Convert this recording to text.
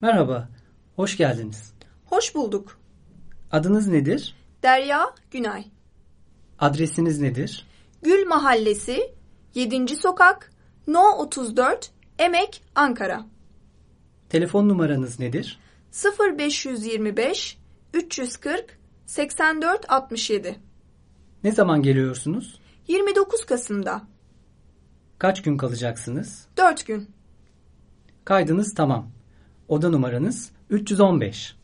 Merhaba, hoş geldiniz. Hoş bulduk. Adınız nedir? Derya Günay. Adresiniz nedir? Gül Mahallesi, 7. Sokak, No 34, Emek, Ankara. Telefon numaranız nedir? 0525 340 84 67. Ne zaman geliyorsunuz? 29 Kasım'da. Kaç gün kalacaksınız? 4 gün. Kaydınız tamam. Oda numaranız 315.